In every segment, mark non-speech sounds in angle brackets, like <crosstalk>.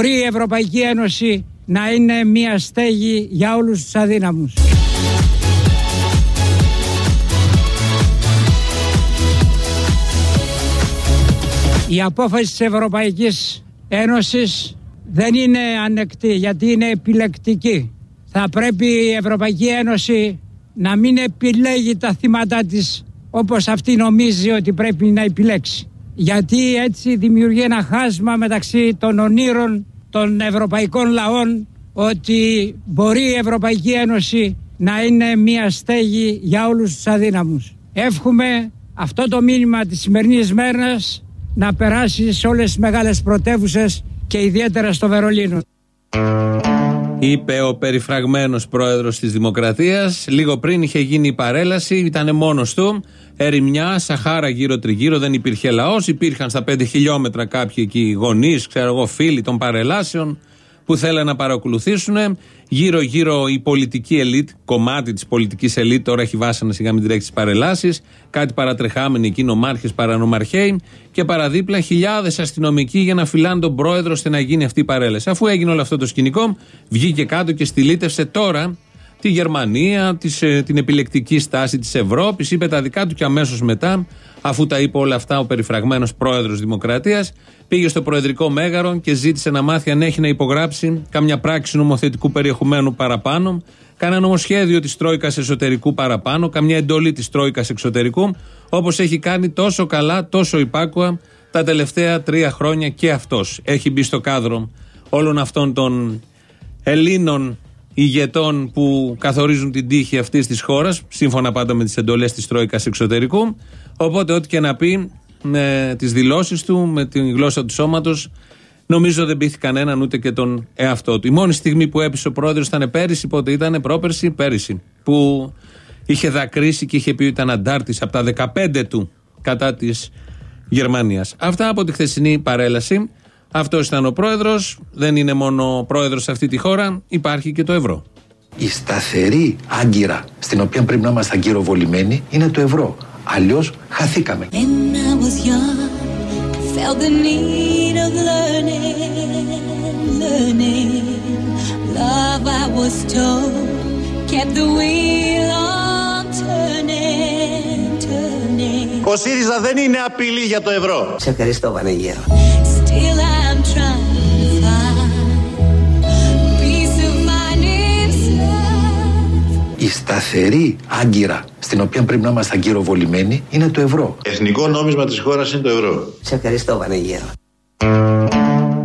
μπορεί η Ευρωπαϊκή Ένωση να είναι μια στέγη για όλους τους αδύναμους. Η απόφαση της Ευρωπαϊκής Ένωσης δεν είναι ανεκτή γιατί είναι επιλεκτική. Θα πρέπει η Ευρωπαϊκή Ένωση να μην επιλέγει τα θύματα της όπως αυτή νομίζει ότι πρέπει να επιλέξει. Γιατί έτσι δημιουργεί ένα χάσμα μεταξύ των ονείρων των ευρωπαϊκών λαών ότι μπορεί η Ευρωπαϊκή Ένωση να είναι μια στέγη για όλους τους αδύναμους. Εύχομαι αυτό το μήνυμα της σημερινής μέρας να περάσει σε όλες τις μεγάλες πρωτεύουσες και ιδιαίτερα στο Βερολίνο. Είπε ο περιφραγμένος πρόεδρος της Δημοκρατίας. Λίγο πριν είχε γίνει η παρέλαση, ήταν μόνος του. Ερημιά, Σαχάρα γύρω τριγύρω, δεν υπήρχε λαός. Υπήρχαν στα πέντε χιλιόμετρα κάποιοι εκεί γονείς, ξέρω εγώ, φίλοι των παρελάσεων που θέλουν να παρακολουθήσουν. Γύρω-γύρω η πολιτική ελίτ, κομμάτι της πολιτικής ελίτ, τώρα έχει βάσανα σιγά μην τρέχει τις παρελάσεις. Κάτι παρατρεχάμενοι εκεί, νομάρχες, παρανομαρχαίοι. Και παραδίπλα χιλιάδες αστυνομικοί για να φυλάνε τον πρόεδρο ώστε να γίνει αυτή η παρέλαση. Αφού έγινε όλο αυτό το σκηνικό, βγήκε κάτω και στυλίτευσε τώρα τη Γερμανία, της, ε, την επιλεκτική στάση της Ευρώπης. Είπε τα δικά του και αμέσως μετά, αφού τα είπε όλα αυτά ο περιφραγμένος πρόεδρος Δημοκρατίας, πήγε στο Προεδρικό Μέγαρο και ζήτησε να μάθει αν έχει να υπογράψει καμιά πράξη νομοθετικού περιεχομένου παραπάνω, κανένα νομοσχέδιο της Τρόικας εσωτερικού παραπάνω, καμιά εντολή της Τρόικας εξωτερικού, όπως έχει κάνει τόσο καλά, τόσο υπάκουα τα τελευταία τρία χρόνια και αυτός. Έχει μπει στο κάδρο όλων αυτών των Ελλήνων ηγετών που καθορίζουν την τύχη αυτής της χώρας, σύμφωνα πάντα με τις εντολές της Τρόικας εξωτερικού. Οπότε, ό,τι και να πει, με τις δηλώσεις του, με τη γλώσσα του σώματος, νομίζω δεν πείθει κανέναν ούτε και τον εαυτό του. Η μόνη στιγμή που έπεισε ο πρόεδρος ήταν πέρυσι, πότε ήταν, πρόπερσι, πέρυσι. Που είχε δακρύσει και είχε πει ότι ήταν αντάρτης από τα 15 του κατά της Γερμανίας. Αυτά από τη χθεσινή παρέλαση. Αυτός ήταν ο πρόεδρος. Δεν είναι μόνο πρόεδρος σε αυτή τη χώρα, υπάρχει και το ευρώ. Η σταθερή άγκυρα στην οποία πρέπει να είμαστε αγκυροβολημένοι είναι το ευρώ. Αλλιώς χαθήκαμε. Ο ΣΥΡΙΖΑ δεν είναι απειλή για το ευρώ. Σε ευχαριστώ Βανεγέρο. Σταθερή άγκυρα στην οποία πρέπει να είμαστε αγκυροβολημένοι είναι το ευρώ. Εθνικό νόμισμα της χώρας είναι το ευρώ. Σε ευχαριστώ Βανεγέρο.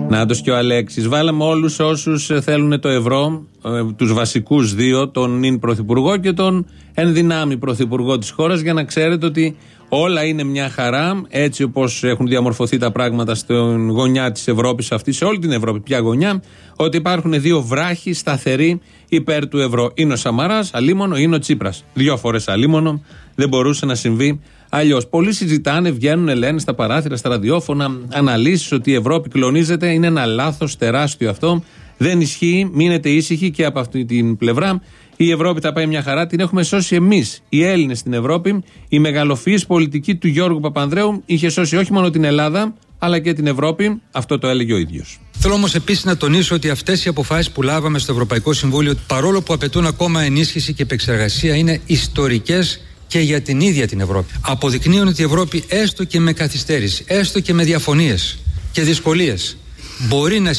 Να και ο Αλέξης. Βάλαμε όλους όσους θέλουν το ευρώ, ε, τους βασικούς δύο, τον νυν πρωθυπουργό και τον ενδυνάμει πρωθυπουργό της χώρας, για να ξέρετε ότι όλα είναι μια χαρά, έτσι όπως έχουν διαμορφωθεί τα πράγματα στην γωνιά της Ευρώπης αυτή, σε όλη την Ευρώπη, πια γωνιά, ότι υπάρχουν δύο βράχοι σταθεροί υπέρ του ευρώ. Είναι ο Σαμαράς, αλίμονο, είναι ο Τσίπρας. Δύο φορές αλίμονο, δεν μπορούσε να συμβεί αλλιώς. Πολλοί συζητάνε, βγαίνουν, λένε στα παράθυρα, στα ραδιόφωνα, αναλύσεις ότι η Ευρώπη κλονίζεται. Είναι ένα λάθος τεράστιο αυτό. Δεν ισχύει, μείνετε ήσυχοι και από αυτή την πλευρά. Η Ευρώπη θα πάει μια χαρά, την έχουμε σώσει εμείς, οι Έλληνες στην Ευρώπη. Η μεγαλοφυής πολιτική του Γιώργου Παπανδρέου είχε σώσει όχι μόνο την Ελλάδα, αλλά και την Ευρώπη. Αυτό το έλεγε ο ίδιος. Θέλω όμως επίσης να τονίσω ότι αυτές οι αποφάσεις που λάβαμε στο Ευρωπαϊκό Συμβούλιο, παρόλο που απαιτούν ακόμα ενίσχυση και επεξεργασία, είναι ιστορικές και για την ίδια την Ευρώπη. Αποδεικνύουν ότι η Ευρώπη έστω και με καθυστέρηση, έστω και με διαφωνίες και δυσκολίες μπορεί να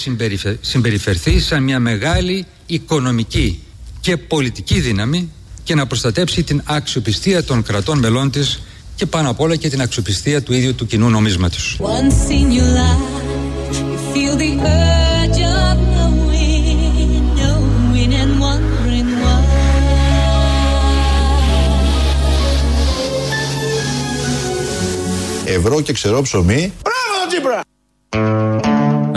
συμπεριφερθεί σαν μια μεγάλη οικονομική και πολιτική δύναμη και να προστατέψει την αξιοπιστία των κρατών μελών της και πάνω απ' όλα και την αξιοπιστία του ίδιου του κοινού νομίσματος. Ευρώ και ξερό ψωμί. Μπράβο, Τσίπρα!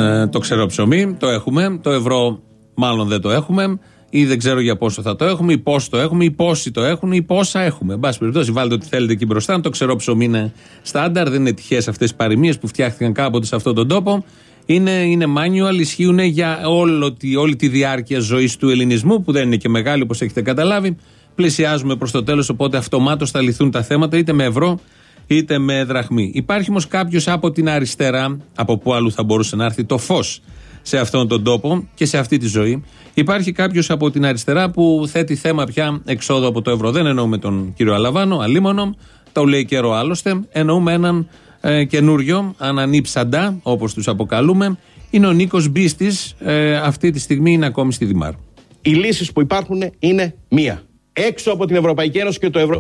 Ε, το ξερό ψωμί το έχουμε. Το ευρώ μάλλον δεν το έχουμε. Ή δεν ξέρω για πόσο θα το έχουμε, ή πώς το έχουμε, ή πόσοι το έχουν, ή πόσα έχουμε. Εν πάση περιπτώσει, βάλτε ό,τι θέλετε εκεί μπροστά. Το ξερό ψωμί είναι στάνταρ, δεν είναι τυχαίες αυτές τι παροιμίες που φτιάχτηκαν κάποτε σε αυτόν τον τόπο. Είναι, είναι manual, ισχύουν για όλο, όλη τη διάρκεια ζωής του ελληνισμού, που δεν είναι και μεγάλη όπως έχετε καταλάβει. Πλησιάζουμε προς το τέλος, οπότε αυτομάτως θα λυθούν τα θέματα είτε με ευρώ είτε με δραχμή. Υπάρχει όμως κάποιος από την αριστερά, από πού αλλού θα μπορούσε να έρθει, το φως σε αυτόν τον τόπο και σε αυτή τη ζωή. Υπάρχει κάποιος από την αριστερά που θέτει θέμα πια εξόδου από το ευρώ. Δεν εννοούμε τον κύριο Αλαβάνο, αλίμονο, το λέει καιρό άλλωστε. Εννοούμε έναν ε, καινούριο, ανανύψαντα, όπως τους αποκαλούμε. Είναι ο Νίκος Μπίστης. Ε, αυτή τη στιγμή είναι ακόμη στη Δημάρ. Οι λύσεις που υπάρχουν είναι μία. Έξω από την Ευρωπαϊκή Ένωση και το ευρώ.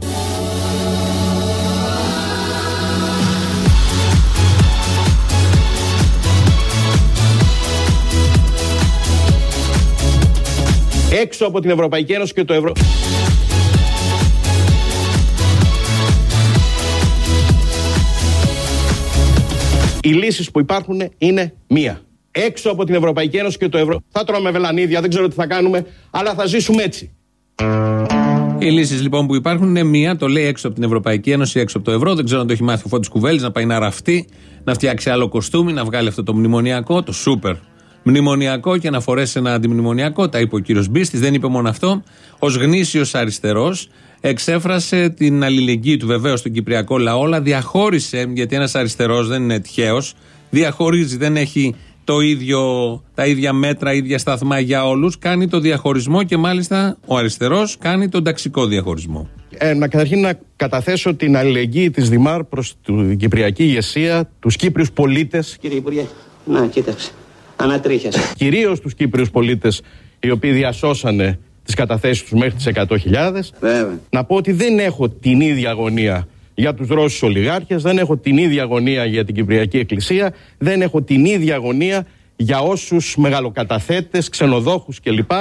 Έξω από την Ευρωπαϊκή Ένωση και το ευρώ. Οι λύσεις που υπάρχουν είναι μία. Έξω από την Ευρωπαϊκή Ένωση και το ευρώ. Θα τρώμε βελανίδια, δεν ξέρω τι θα κάνουμε, αλλά θα ζήσουμε έτσι. Οι λύσεις λοιπόν που υπάρχουν είναι μία, το λέει έξω από την Ευρωπαϊκή Ένωση, έξω από το ευρώ. Δεν ξέρω αν το έχει μάθει ο Φώτης Κουβέλης, να πάει να ραφτεί, να φτιάξει άλλο κοστούμι, να βγάλει αυτό το μνημονιακό, το σούπερ μνημονιακό και να φορέσει ένα αντιμνημονιακό. Τα είπε ο κύριος Μπίστης, δεν είπε μόνο αυτό. Ω γνήσιος αριστερός, εξέφρασε την αλληλεγγύη του βεβαίως στον Κυπριακό λαό, αλλά διαχώρισε, γιατί ένας αριστερός δεν είναι τυχαίος, διαχωρίζει, δεν έχει το ίδιο, τα ίδια μέτρα, ίδια σταθμά για όλους. Κάνει το διαχωρισμό και μάλιστα ο αριστερός κάνει τον ταξικό διαχωρισμό. Ε, να καταρχήν να καταθέσω την αλληλεγγύη της Δημάρ προς την Κυπριακή ηγεσία, τους Κύπριους πολίτες. Κύριε Υπουργέ, να κοίταξε. Ανατρίχιασε. Κυρίως τους Κύπριους πολίτες οι οποίοι διασώσανε τις καταθέσεις τους μέχρι τις 100.000. Βέβαια. Να πω ότι δεν έχω την ίδια αγωνία για τους Ρώσους ολιγάρχες, δεν έχω την ίδια αγωνία για την Κυπριακή Εκκλησία, δεν έχω την ίδια αγωνία για όσους μεγαλοκαταθέτες, ξενοδόχους κλπ.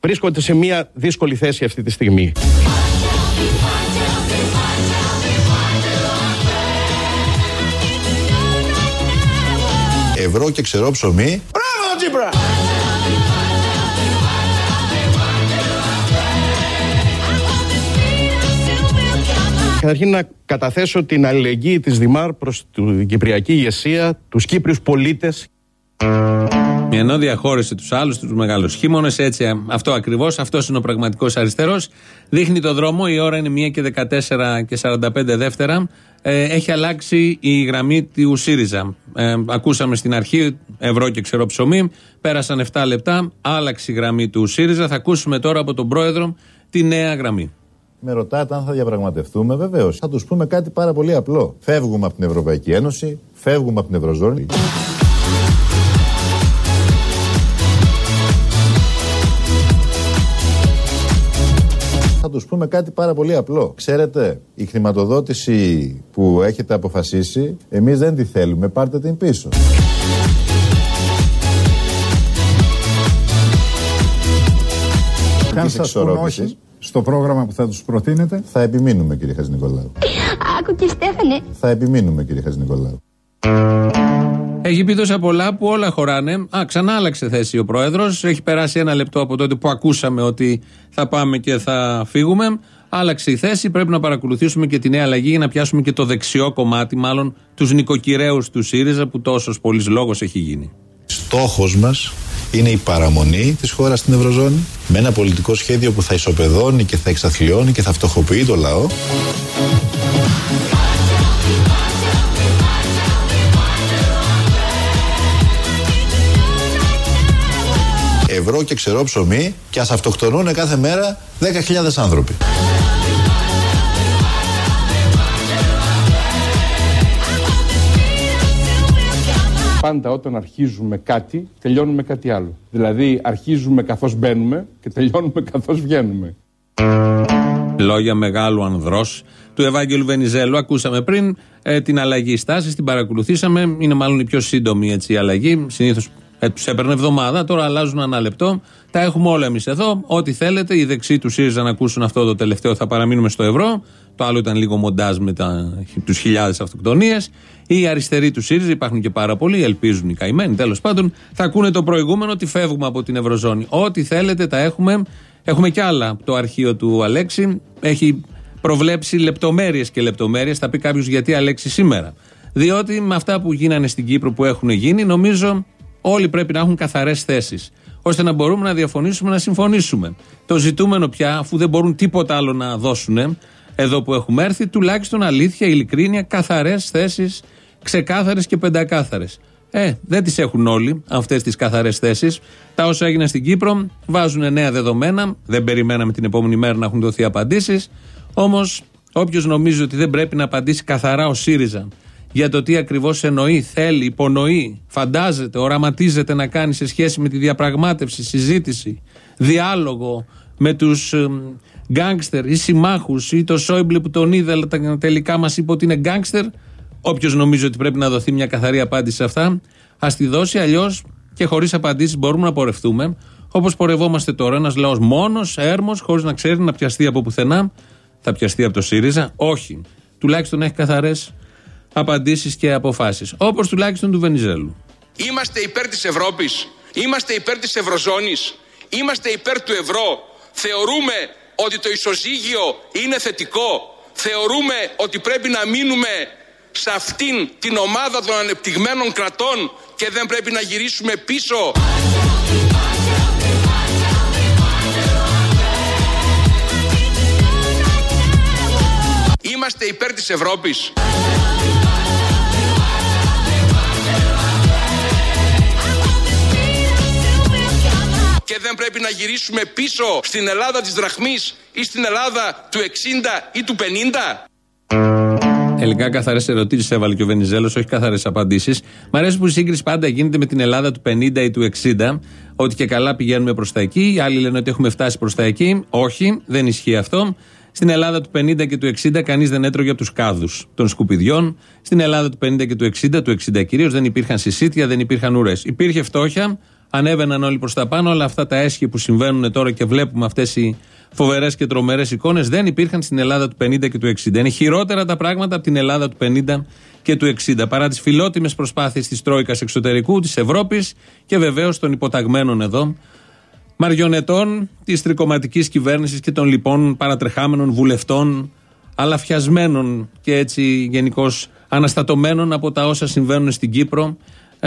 Βρίσκονται σε μια δύσκολη θέση αυτή τη στιγμή. Ευρώ και ξερό ψωμί. Καταρχήν να καταθέσω την αλληλεγγύη της Δημάρ προς την Κυπριακή ηγεσία, τους Κύπριους πολίτες. Ενώ διαχώρισε τους άλλους, τους μεγάλους χείμωνες, έτσι ε, αυτό ακριβώς, αυτός είναι ο πραγματικός αριστερός. Δείχνει το δρόμο, η ώρα είναι 1 και 14 και 45 δεύτερα. Ε, έχει αλλάξει η γραμμή του ΣΥΡΙΖΑ. Ε, ακούσαμε στην αρχή ευρώ και ξερό ψωμί. Πέρασαν 7 λεπτά, άλλαξε η γραμμή του ΣΥΡΙΖΑ. Θα ακούσουμε τώρα από τον πρόεδρο τη νέα γραμμή. Με ρωτάτε αν θα διαπραγματευτούμε, βεβαίως. Θα τους πούμε κάτι πάρα πολύ απλό. Φεύγουμε από την Ευρωπαϊκή Ένωση, φεύγουμε από την Ευρωζώνη. Τους πούμε κάτι πάρα πολύ απλό. Ξέρετε, η χρηματοδότηση που έχετε αποφασίσει, εμείς δεν τη θέλουμε, πάρτε την πίσω. Και αν Της σας πούν εξορρόπησης. όχι στο πρόγραμμα που θα τους προτείνετε, Θα επιμείνουμε κύριε Χαζηνικολάου. Άκου και Στέφανε. Θα επιμείνουμε κύριε Χαζηνικολάου. Έχει πει τόσα πολλά που όλα χωράνε. Α, ξανά άλλαξε θέση ο πρόεδρος. Έχει περάσει ένα λεπτό από τότε που ακούσαμε ότι θα πάμε και θα φύγουμε. Άλλαξε η θέση. Πρέπει να παρακολουθήσουμε και τη νέα αλλαγή για να πιάσουμε και το δεξιό κομμάτι, μάλλον τους νοικοκυρέους του ΣΥΡΙΖΑ που τόσος πολλής λόγος έχει γίνει. Στόχος μας είναι η παραμονή της χώρας στην Ευρωζώνη με ένα πολιτικό σχέδιο που θα ισοπεδώνει και θα εξαθλιώνει και θα φτωχοποιεί το λαό. Ευρώ και ξερό ψωμί και ας αυτοκτονούν κάθε μέρα 10.000 άνθρωποι. Πάντα όταν αρχίζουμε κάτι, τελειώνουμε κάτι άλλο. Δηλαδή, αρχίζουμε καθώς μπαίνουμε και τελειώνουμε καθώς βγαίνουμε. Λόγια μεγάλου ανδρός του Ευάγγελου Βενιζέλου. Ακούσαμε πριν ε, την αλλαγή στάσης, την παρακολουθήσαμε. Είναι μάλλον η πιο σύντομη έτσι, η αλλαγή. Συνήθως ε, τους έπαιρνε εβδομάδα, τώρα αλλάζουν ένα λεπτό. Τα έχουμε όλα εμείς εδώ. Ό,τι θέλετε. Οι δεξιοί του ΣΥΡΙΖΑ να ακούσουν αυτό το τελευταίο θα παραμείνουμε στο ευρώ. Το άλλο ήταν λίγο μοντάζ με τους χιλιάδες αυτοκτονίες. Οι αριστεροί του ΣΥΡΙΖΑ υπάρχουν και πάρα πολλοί. Ελπίζουν οι καημένοι τέλος πάντων. Θα ακούνε το προηγούμενο ότι φεύγουμε από την Ευρωζώνη. Ό,τι θέλετε τα έχουμε. Έχουμε κι άλλα. Το αρχείο του Αλέξη έχει προβλέψει λεπτομέρειες και λεπτομέρειες. Θα πει κάποιος γιατί Αλέξη σήμερα. Διότι με αυτά που γίνανε στην Κύπρο που έχουν γίνει, νομίζω όλοι πρέπει να έχουν καθαρές θέσεις. Ώστε να μπορούμε να διαφωνήσουμε, να συμφωνήσουμε. Το ζητούμενο πια, αφού δεν μπορούν τίποτα άλλο να δώσουν εδώ που έχουμε έρθει, τουλάχιστον αλήθεια, ειλικρίνεια, καθαρές θέσεις, ξεκάθαρες και πεντακάθαρες. Ε, δεν τις έχουν όλοι αυτές τις καθαρές θέσεις. Τα όσα έγιναν στην Κύπρο βάζουν νέα δεδομένα. Δεν περιμέναμε την επόμενη μέρα να έχουν δοθεί απαντήσεις. Όμως, όποιος νομίζει ότι δεν πρέπει να απαντήσει καθαρά ο ΣΥΡΙΖΑ για το τι ακριβώς εννοεί, θέλει, υπονοεί, φαντάζεται, οραματίζεται να κάνει σε σχέση με τη διαπραγμάτευση, συζήτηση, διάλογο με τους γκάγκστερ ή συμμάχους ή το Σόιμπλε που τον είδε, αλλά τελικά μας είπε ότι είναι γκάγκστερ. Όποιος νομίζει ότι πρέπει να δοθεί μια καθαρή απάντηση σε αυτά, ας τη δώσει. Αλλιώς και χωρίς απαντήσεις μπορούμε να πορευτούμε. Όπως πορευόμαστε τώρα, ένας λαός μόνος, έρμος, χωρίς να ξέρει να πιαστεί από πουθενά. Θα πιαστεί από το ΣΥΡΙΖΑ; Όχι. Τουλάχιστον έχει καθαρές απαντήσεις και αποφάσεις. Όπως τουλάχιστον του Βενιζέλου. Είμαστε υπέρ της Ευρώπης. Είμαστε υπέρ της Ευρωζώνης. Είμαστε υπέρ του ευρώ. Θεωρούμε ότι το ισοζύγιο είναι θετικό. Θεωρούμε ότι πρέπει να μείνουμε σε αυτήν την ομάδα των ανεπτυγμένων κρατών και δεν πρέπει να γυρίσουμε πίσω. Είμαστε υπέρ της Ευρώπης. Και δεν πρέπει να γυρίσουμε πίσω στην Ελλάδα της δραχμής ή στην Ελλάδα του 60 ή του 50. Τελικά καθαρές ερωτήσεις έβαλε και ο Βενιζέλος, όχι καθαρές απαντήσεις. Μ' αρέσει που η σύγκριση πάντα γίνεται με την Ελλάδα του 50 ή του 60, ότι και καλά πηγαίνουμε προς τα εκεί. Οι άλλοι λένε ότι έχουμε φτάσει προς τα εκεί. Όχι, δεν ισχύει αυτό. Στην Ελλάδα του 50 και του 60 κανείς δεν έτρωγε από τους κάδους των σκουπιδιών. Στην Ελλάδα του 50 και του 60, του 60 κυρίως, δεν υπήρχαν συσίτια, δεν υπήρχαν ουρές. Υπήρχε φτώχεια, ανέβαιναν όλοι προς τα πάνω. Όλα αυτά τα έσχη που συμβαίνουν τώρα και βλέπουμε αυτές οι φοβερές και τρομερές εικόνες δεν υπήρχαν στην Ελλάδα του 50 και του 60. Είναι χειρότερα τα πράγματα από την Ελλάδα του 50 και του 60. Παρά τις φιλότιμες προσπάθειες της Τρόικας εξωτερικού, της Ευρώπης και βεβαίως των υποταγμένων εδώ μαριονετών της τρικοματικής κυβέρνησης και των λοιπόν παρατρεχάμενων βουλευτών, αλαφιασμένων και έτσι γενικώς αναστατωμένων από τα όσα συμβαίνουν στην Κύπρο ε,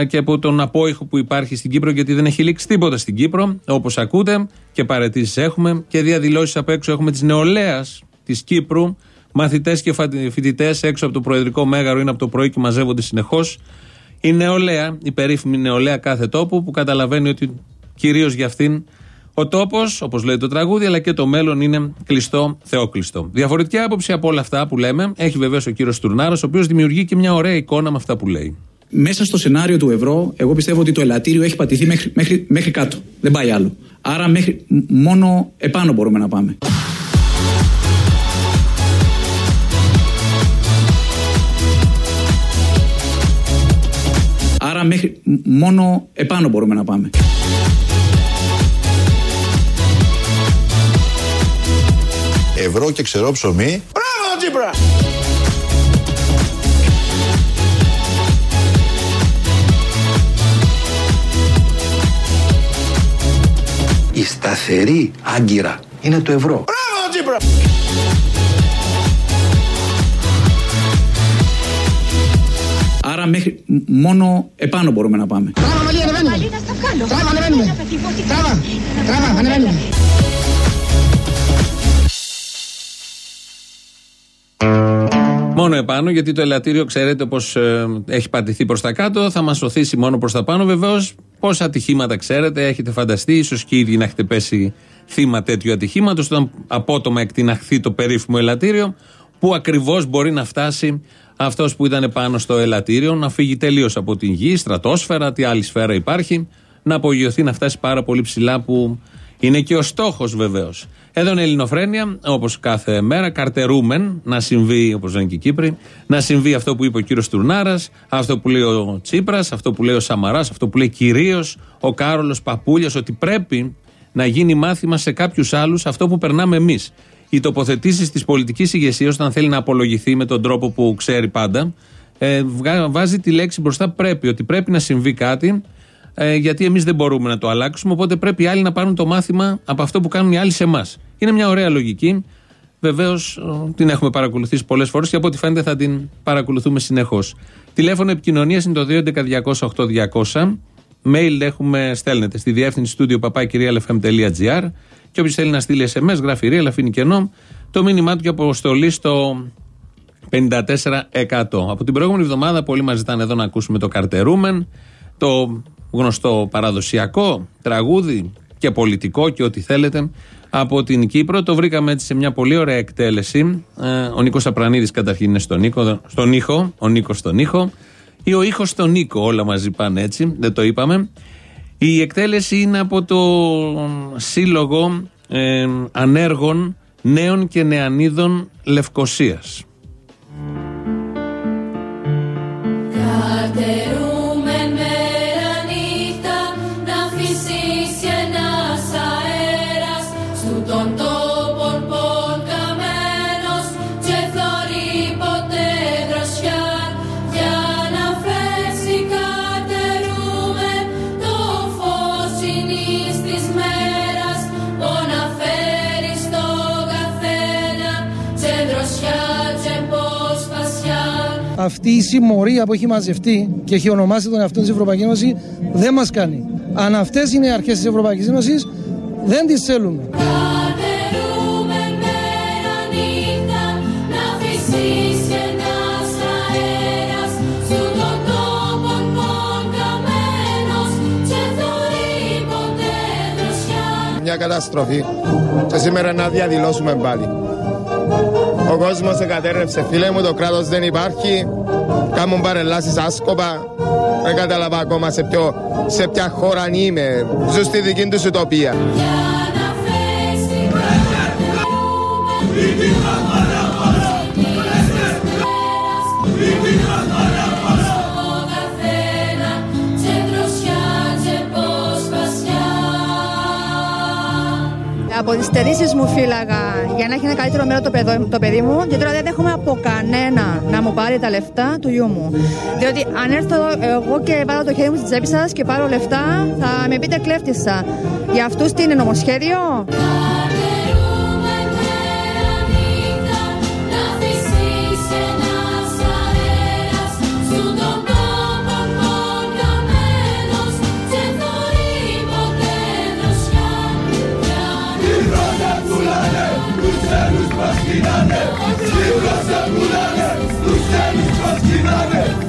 και από τον απόϊχο που υπάρχει στην Κύπρο, γιατί δεν έχει λήξει τίποτα στην Κύπρο, όπως ακούτε, και παρετήσεις έχουμε και διαδηλώσεις απ' έξω έχουμε της νεολαίας της Κύπρου. Μαθητές και φοιτητές έξω από το Προεδρικό Μέγαρο είναι από το πρωί και μαζεύονται συνεχώς. Η νεολαία, η περίφημη νεολαία κάθε τόπου που καταλαβαίνει ότι κυρίως για αυτήν ο τόπος, όπως λέει το τραγούδι, αλλά και το μέλλον είναι κλειστό, θεόκλειστο. Διαφορετική άποψη από όλα αυτά που λέμε έχει βεβαίως ο κύριος Τουρνάρα, ο οποίος δημιουργεί και μια ωραία εικόνα με αυτά που λέει. Μέσα στο σενάριο του ευρώ, εγώ πιστεύω ότι το ελαττήριο έχει πατηθεί μέχρι, μέχρι, μέχρι κάτω. Δεν πάει άλλο. Άρα μέχρι, μόνο επάνω μπορούμε να πάμε. Άρα μέχρι, μόνο επάνω μπορούμε να πάμε. Ευρώ και ξερό ψωμί. Η σταθερή άγκυρα είναι το ευρώ. Μπράβο, Τζίπρα! Άρα μέχρι, μόνο επάνω μπορούμε να πάμε. Τράβα, Μαλή, ανεβαίνουμε. Τράβα, ανεβαίνουμε. Τράβα, τράβα, ανεβαίνουμε. Μόνο επάνω, γιατί το ελαττήριο, ξέρετε πώ έχει πατηθεί προς τα κάτω, θα μας οθήσει μόνο προς τα πάνω. Βεβαίως, πόσα ατυχήματα ξέρετε, έχετε φανταστεί, ίσως και ήδη να έχετε πέσει θύμα τέτοιου ατυχήματος, όταν απότομα εκτιναχθεί το περίφημο ελαττήριο, που ακριβώς μπορεί να φτάσει αυτός που ήταν πάνω στο ελαττήριο, να φύγει τελείως από την γη, στρατόσφαιρα, τι άλλη σφαίρα υπάρχει, να απογειωθεί, να φτάσει πάρα πολύ ψηλά που είναι και ο στόχος βεβαίως. Εδώ είναι Ελληνοφρένια, όπως κάθε μέρα, καρτερούμεν να συμβεί, όπως λένε και οι Κύπροι, να συμβεί αυτό που είπε ο κύριος Τουρνάρας, αυτό που λέει ο Τσίπρας, αυτό που λέει ο Σαμαράς, αυτό που λέει κυρίως ο Κάρολος Παπούλια, ότι πρέπει να γίνει μάθημα σε κάποιους άλλους αυτό που περνάμε εμείς. Οι τοποθετήσεις της πολιτικής ηγεσίας, όταν θέλει να απολογηθεί με τον τρόπο που ξέρει πάντα, ε, βάζει τη λέξη μπροστά πρέπει, ότι πρέπει να συμβεί κάτι ε, γιατί εμείς δεν μπορούμε να το αλλάξουμε. Οπότε πρέπει οι άλλοι να πάρουν το μάθημα από αυτό που κάνουν οι άλλοι σε εμάς. Είναι μια ωραία λογική. Βεβαίως την έχουμε παρακολουθήσει πολλές φορές και από ό,τι φαίνεται θα την παρακολουθούμε συνεχώς. Τηλέφωνο επικοινωνίας είναι το 211-200-8200. Mail έχουμε, στέλνετε στη διεύθυνση στούντιο παπάκυριαλεφm.gr και όποιος θέλει να στείλει SMS, γράφει ρία, αλλά αφήνει κενό. Το μήνυμά του και αποστολή στο 54%. Από την προηγούμενη εβδομάδα πολλοί μας ζητάνε εδώ να ακούσουμε το Καρτερούμεν. Το γνωστό παραδοσιακό τραγούδι και πολιτικό και ό,τι θέλετε από την Κύπρο. Το βρήκαμε έτσι σε μια πολύ ωραία εκτέλεση. Ε, ο Νίκος Απρανίδης καταρχήν είναι στον, Νίκο, στον ήχο, ο Νίκος στον ήχο, ή ο ήχος στον Νίκο, όλα μαζί πάνε έτσι, δεν το είπαμε. Η εκτέλεση είναι από το Σύλλογο ε, Ανέργων Νέων και Νεανίδων Λευκοσίας. Καρτερούμε αυτή η συμμορία που έχει μαζευτεί και έχει ονομάσει τον εαυτό της Ευρωπαϊκή Ένωση δεν μας κάνει. Αν αυτές είναι οι αρχές της Ευρωπαϊκής Ένωσης δεν τις θέλουμε. Καρτερούμε μέρα νύχτα να φυσήσει ένας αέρας στου των τόπων πον καμένος και θωρεί ποτέ δροσιά Μια καταστροφή. Και σήμερα να διαδηλώσουμε πάλι. Ο κόσμος εγκατέρρευσε φίλε μου, το κράτος δεν υπάρχει. Κάμουν παρελάσεις άσκοπα. Δεν κατάλαβα ακόμα σε, ποιο, σε ποια χώρα είμαι. Ζω στη δική τους ουτοπία. Από τις στερήσεις μου φύλαγα για να έχει ένα καλύτερο μέλλον το, παιδό- το παιδί μου και τώρα δεν δέχομαι από κανένα να μου πάρει τα λεφτά του γιού μου. Διότι αν έρθω εγώ και βάλω το χέρι μου στη τσέπη σας και πάρω λεφτά, θα με πείτε κλέφτησα. Για αυτούς τι είναι νομοσχέδιο;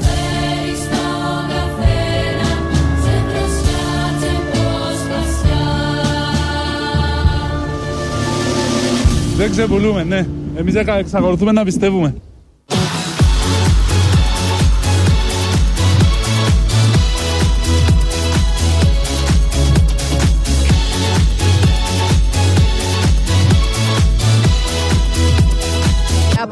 Φέρει στον καθένα σε δροσιά και πως πασιά Δεν ξεπουλούμε, ναι. Εμείς εκα- εξακολουθούμε να πιστεύουμε.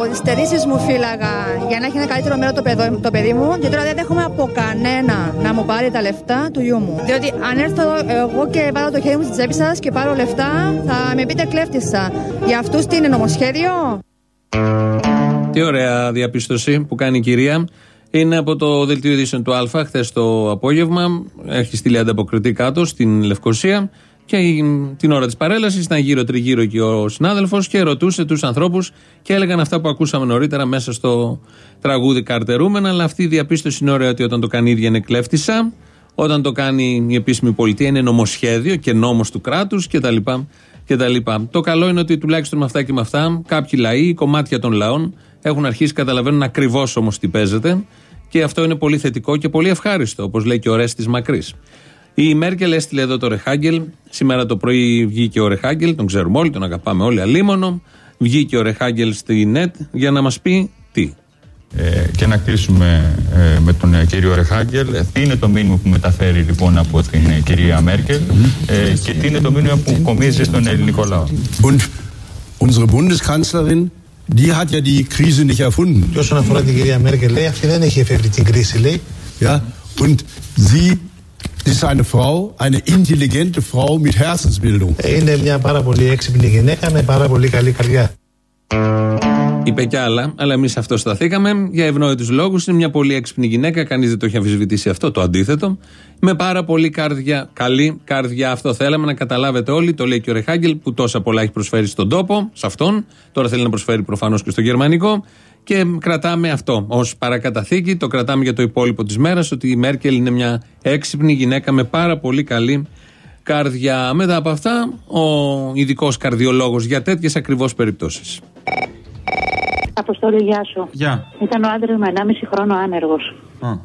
Από τι στερήσει μου φύλαγα για να έχει ένα καλύτερο μέλλον το, παιδό- το παιδί μου και τώρα δεν δέχομαι από κανένα να μου πάρει τα λεφτά του γιού μου. Διότι αν έρθω εγώ και βάλω το χέρι μου στη τσέπη σας και πάρω λεφτά, θα με πείτε κλέφτησα. Για αυτούς τι είναι νομοσχέδιο; Τι ωραία διαπίστωση που κάνει η κυρία. Είναι από το δελτίο ειδήσεων του Α, χθες το απόγευμα. Έχει στείλει ανταποκριτή κάτω στην Λευκοσία. Και η- την ώρα της παρέλασης ήταν γύρω-τριγύρω και ο συνάδελφος και ρωτούσε τους ανθρώπους και έλεγαν αυτά που ακούσαμε νωρίτερα μέσα στο τραγούδι Καρτερούμενα. Αλλά αυτή η διαπίστωση είναι ωραία ότι όταν το κάνει η ίδια είναι κλέφτησα. Όταν το κάνει η επίσημη πολιτεία είναι νομοσχέδιο και νόμος του κράτους κτλ. κτλ. Το καλό είναι ότι τουλάχιστον με αυτά και με αυτά κάποιοι λαοί, κομμάτια των λαών έχουν αρχίσει καταλαβαίνουν ακριβώς όμως τι παίζεται και αυτό είναι πολύ θετικό και πολύ ευχάριστο, όπως λέει και ο Ρέστης Μακρύς. Η Μέρκελ έστειλε εδώ το Ρεχάγκελ. Σήμερα το πρωί βγήκε ο Ρεχάγκελ, τον ξέρουμε όλοι, τον αγαπάμε όλοι αλίμονο. Βγήκε ο Ρεχάγκελ στη ΝΕΤ για να μας πει τι. Ε, και να κλείσουμε ε, με τον ε, κύριο Ρεχάγκελ. Ε, Τι είναι το μήνυμα που μεταφέρει λοιπόν από την ε, κυρία Μέρκελ; Ε, και τι είναι το μήνυμα που κομίζει στον ελληνικό λαό; Und unsere Bundeskanzlerin, die hat ja die Krise nicht erfunden. Και όσον αφορά την κυρία Μέρκελ, λέει αυτή δεν έχει εφεύρει την κρίση, λέει. Ja, und sie ist eine Frau, eine intelligente Frau mit Herzensbildung. Είναι μια πάρα πολύ έξυπνη γυναίκα με πάρα πολύ καλή καρδιά. Είπε κι άλλα, αλλά εμείς αυτό σταθήκαμε για ευνόητους λόγους. Είναι μια πολύ έξυπνη γυναίκα, κανείς δεν το έχει αμφισβητήσει αυτό, το αντίθετο. Με πάρα πολύ καρδιά, καλή καρδιά. Αυτό θέλαμε να καταλάβετε όλοι. Το λέει και ο Ρεχάγκελ που τόσα πολλά έχει προσφέρει στον τόπο, σε αυτόν. Τώρα θέλει να προσφέρει προφανώς και στο γερμανικό. Και κρατάμε αυτό ως παρακαταθήκη. Το κρατάμε για το υπόλοιπο της μέρας ότι η Μέρκελ είναι μια έξυπνη γυναίκα με πάρα πολύ καλή καρδιά. Μετά από αυτά, ο ειδικός καρδιολόγος για τέτοιες ακριβώς περιπτώσεις. Αποστόλη, γεια σου. Γεια. Ήταν ο άντρας με 1,5 χρόνο άνεργος.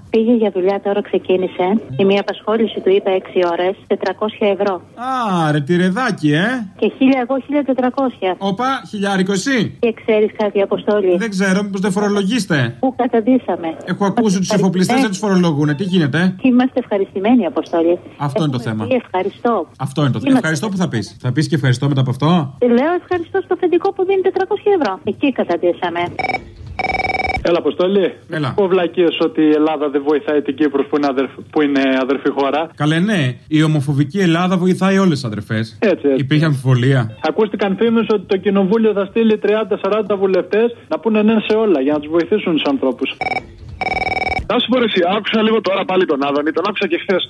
Πήγε για δουλειά, τώρα ξεκίνησε. Η μία απασχόληση του είπε 6 ώρες, 400 ευρώ. Α, ρε τυρεδάκι, ε. Και 1000 εγώ 1400. Όπα, χιλιάρικο εσύ. Και ξέρεις κάτι, Αποστόλη; Δεν ξέρω, μήπως δεν φορολογήστε. Πού καταντήσαμε. Έχω ακούσει τους εφοπλιστέ δεν τους φορολογούν. Τι γίνεται. Είμαστε ευχαριστημένοι, Αποστόλη. Αυτό είναι το Έχουμε θέμα. πει Ευχαριστώ. Αυτό είναι το θέμα. Είμαστε- Ευχαριστώ που θα πεις; Θα πεις και ευχαριστώ μετά από αυτό; Λέω ευχαριστώ στο αφεντικό που δίνει 400 ευρώ. Εκεί καταντήσαμε. Έλα, Αποστολή. Έλα. Πω βλακίε ότι η Ελλάδα δεν βοηθάει την Κύπρο που είναι, αδερφ... που είναι αδερφή χώρα; Καλέ, ναι. Η ομοφοβική Ελλάδα βοηθάει όλες τις αδερφές. Έτσι, έτσι. Υπήρχε αμφιβολία. Ακούστηκαν φήμες ότι το κοινοβούλιο θα στείλει 30-40 βουλευτές να πούνε ναι σε όλα για να τους βοηθήσουν τους ανθρώπους. Να σου πω ρε, εσύ, άκουσα λίγο τώρα πάλι τον Άδωνη, τον άκουσα και χθες.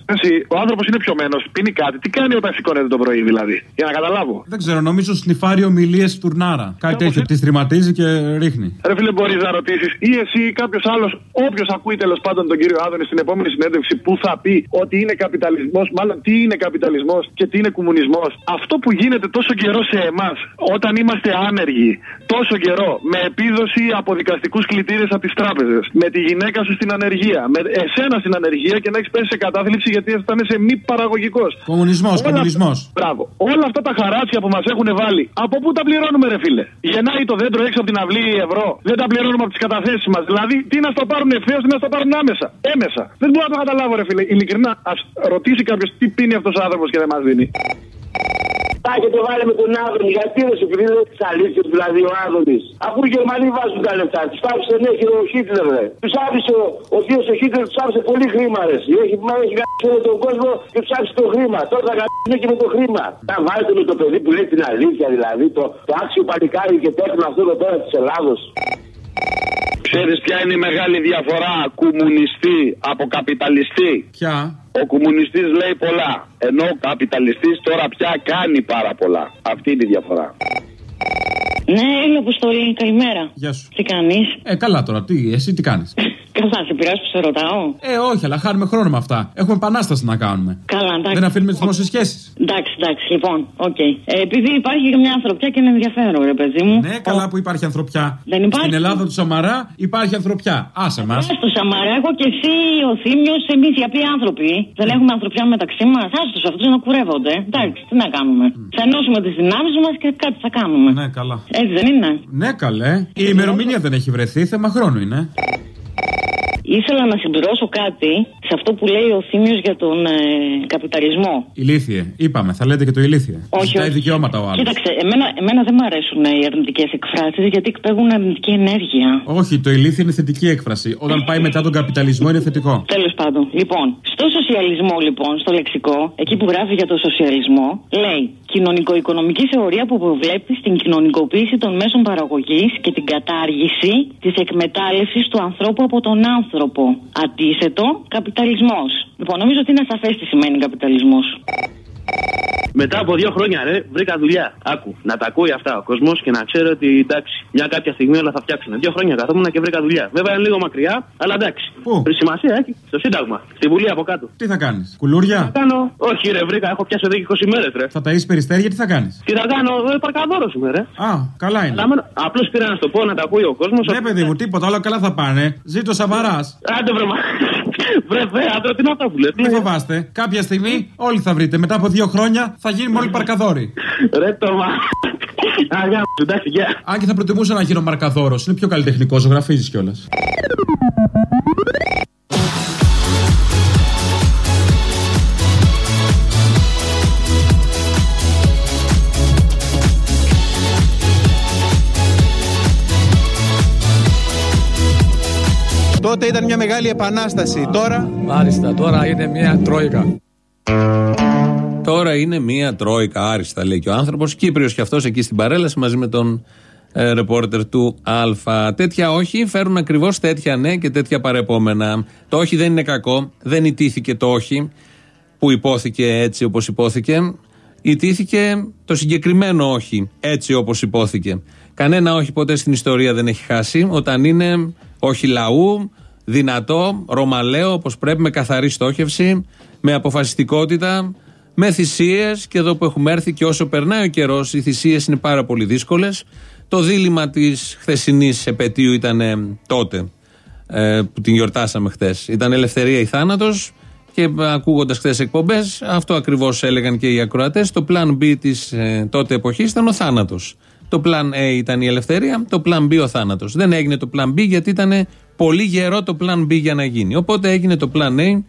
Ο άνθρωπος είναι πιωμένος, πίνει κάτι. Τι κάνει όταν σηκώνεται το πρωί, δηλαδή. Για να καταλάβω. Δεν ξέρω, νομίζω σνιφάρει ομιλίες τουρνάρα. Κάτι τέτοιο. Τη τριματίζει και ρίχνει. Ρε φίλε, μπορείς να ρωτήσεις ή εσύ ή κάποιος άλλος, όποιος ακούει τέλος πάντων τον κύριο Άδωνη στην επόμενη συνέντευξη, που θα πει ότι είναι καπιταλισμός, μάλλον τι είναι καπιταλισμός και τι είναι κομμουνισμός. Αυτό που γίνεται τόσο καιρό σε εμάς, όταν είμαστε άνεργοι, τόσο καιρό, με επίδοση από δικαστικούς κλητήρες από τις τράπεζες, με τη γυναίκα σου στην ανεργία, με εσένα στην ανεργία και να έχεις πέσει σε κατάθλιψη γιατί αισθάνεσαι μη παραγωγικός. Κομμουνισμός, Όλα κομμουνισμός. Μπράβο. Όλα αυτά τα χαράτσια που μας έχουν βάλει, από πού τα πληρώνουμε, ρε φίλε; Γεννάει το δέντρο έξω από την αυλή ευρώ. Δεν τα πληρώνουμε από τις καταθέσεις μας. Δηλαδή, τι να στο πάρουν ευθέως, τι να στο πάρουν άμεσα. Έμεσα. Δεν μπορώ να το καταλάβω, ρε φίλε. Ειλικρινά, ας ρωτήσει κάποιος τι πίνει αυτός ο άνθρωπος και δεν μας δίνει. Τα έχετε βάλει με τον Άδωνη. Γιατί δεν σου πει τι αλήθειε δηλαδή ο Άδωνη. Αφού οι Γερμανοί βάζουν τα λεφτά. Τους άφησε ναι και ο Χίτλερ. Τους άφησε ο, ο θείος ο Χίτλερ, τους άφησε πολύ χρήμα. Ρε. Έχει, μα έχει γράψει όλο τον κόσμο και τους άφησε το χρήμα. Τώρα θα γράψουν και με το χρήμα. Θα βάλετε με το παιδί που λέει την αλήθεια δηλαδή. Το, το άξιο παλικάρι και τέχνο αυτό εδώ πέρα της Ελλάδος. Ξέρεις ποια είναι η μεγάλη διαφορά κομμουνιστή από καπιταλιστή; Ποια; Ο κομμουνιστής λέει πολλά. Ενώ ο καπιταλιστής τώρα πια κάνει πάρα πολλά. Αυτή είναι η διαφορά. Ναι, έλα Αποστολή, καλημέρα. Γεια σου. Τι κάνεις; Ε, καλά τώρα, τι, εσύ τι κάνεις; Καλά, σε πειράζει που σε ρωτάω; Ε, όχι, αλλά χάνουμε χρόνο με αυτά. Έχουμε επανάσταση να κάνουμε. Καλά, εντάξει. Δεν αφήνουμε τις δημόσιες σχέσεις. Εντάξει, εντάξει, λοιπόν, οκ. Ε, επειδή υπάρχει και μια ανθρωπιά και είναι ενδιαφέρον, ρε παιδί μου. Ναι, καλά που υπάρχει ανθρωπιά. Δεν υπάρχει. Στην Ελλάδα του Σαμαρά υπάρχει ανθρωπιά. Άσε μας. Στο Σαμαρά, εγώ και εσύ, ο Θήμιος, εμείς οι απλοί άνθρωποι. Δεν έχουμε ανθρωπιά μεταξύ μας. Άστο αυτούς να κουρεύονται. Εντάξει, τι να κάνουμε. Θα ενώσουμε τις δυνάμεις μας και κάτι θα κάνουμε. Ναι, καλά. Έτσι δεν είναι; Ναι, καλέ. Η ημερομηνία δεν έχει βρεθεί, θέμα χρόνου είναι. Ήθελα να συμπληρώσω κάτι σε αυτό που λέει ο Θήμιος για τον ε, καπιταλισμό. Ηλίθιε. Είπαμε, θα λέτε και το ηλίθιε. Όχι, Ζητάει όχι. δικαιώματα ο άλλος. Κοίταξε, εμένα, εμένα δεν μου αρέσουν οι αρνητικές εκφράσεις γιατί εκπέμπουν αρνητική ενέργεια. Όχι, το ηλίθιε είναι θετική έκφραση. Όταν πάει μετά τον καπιταλισμό είναι θετικό. Τέλος πάντων, λοιπόν, στο σοσιαλισμό, λοιπόν, στο λεξικό, εκεί που γράφει για το σοσιαλισμό, λέει κοινωνικο-οικονομική θεωρία που προβλέπει στην κοινωνικοποίηση των μέσων παραγωγής και την κατάργηση της εκμετάλλευσης του ανθρώπου από τον άνθρωπο. Αντίθετο, καπιταλισμός. Λοιπόν, νομίζω ότι είναι σαφές τι σημαίνει καπιταλισμός. Μετά από δύο χρόνια, ρε, βρήκα δουλειά. Άκου, να τα ακούει αυτά ο κόσμος και να ξέρει ότι εντάξει, μια κάποια στιγμή όλα θα φτιάξουν. Δύο χρόνια καθόμουν και βρήκα δουλειά. Βέβαια είναι λίγο μακριά, αλλά εντάξει. Πού; Σημασία έχει στο Σύνταγμα, στη Βουλή από κάτω. Τι θα κάνεις, Κουλούρια; Θα κάνω. Όχι, ρε, βρήκα, έχω πιάσει εδώ και 20 μέρες, ρε. Θα ταΐσει περιστέρια, τι θα κάνεις; Τι θα κάνω, ε, παρκαδόρο είμαι, ρε. Α, καλά είναι. Απλώς πήρα να στο πω, να τα ακούει ο κόσμος. Ναι, παιδί μου, τίποτα, όλα καλά θα πάνε. Ζήτω Σαμαρά. Άντε, βρε, μα. Βρε, βρε, άντρα, τι είναι αυτά που λε. Μην φοβάστε. Κάποια στιγμή όλοι θα βρείτε. Μετά από δύο χρόνια θα γίνουμε όλοι παρκαδόροι. Ρε, το μα. <laughs> Αγάπη, εντάξει, γεια. Αν και θα προτιμούσα να γίνω μαρκαδόρος. Είναι πιο καλλιτεχνικός, ζωγραφίζεις κιόλας. Τότε ήταν μια μεγάλη επανάσταση. Τώρα. Μάλιστα, τώρα είναι μια τρόικα. Τώρα είναι μία τρόικα άριστα, λέει και ο άνθρωπος. Κύπριος κι αυτός εκεί στην παρέλαση μαζί με τον ε, ρεπόρτερ του Α. Τέτοια όχι, φέρουν ακριβώς τέτοια ναι και τέτοια παρεπόμενα. Το όχι δεν είναι κακό. Δεν ιτήθηκε το όχι που υπόθηκε έτσι όπως υπόθηκε. Ιτήθηκε το συγκεκριμένο όχι έτσι όπως υπόθηκε. Κανένα όχι ποτέ στην ιστορία δεν έχει χάσει όταν είναι όχι λαού, δυνατό, ρωμαλαίο όπως πρέπει, με καθαρή στόχευση, με αποφασιστικότητα, με θυσίες και εδώ που έχουμε έρθει και όσο περνάει ο καιρός, οι θυσίες είναι πάρα πολύ δύσκολες. Το δίλημα της χθεσινής επαιτίου ήταν ε, τότε. ε, που την γιορτάσαμε χθες. Ήταν ελευθερία ή θάνατος. Και ακούγοντας χθες εκπομπές, αυτό ακριβώς έλεγαν και οι ακροατές. Το plan B της ε, τότε εποχής ήταν ο θάνατος. Το plan A ήταν η ελευθερία, το plan B ο θάνατος. Δεν έγινε το plan B γιατί ήταν πολύ γερό το plan B για να γίνει. Οπότε έγινε το plan A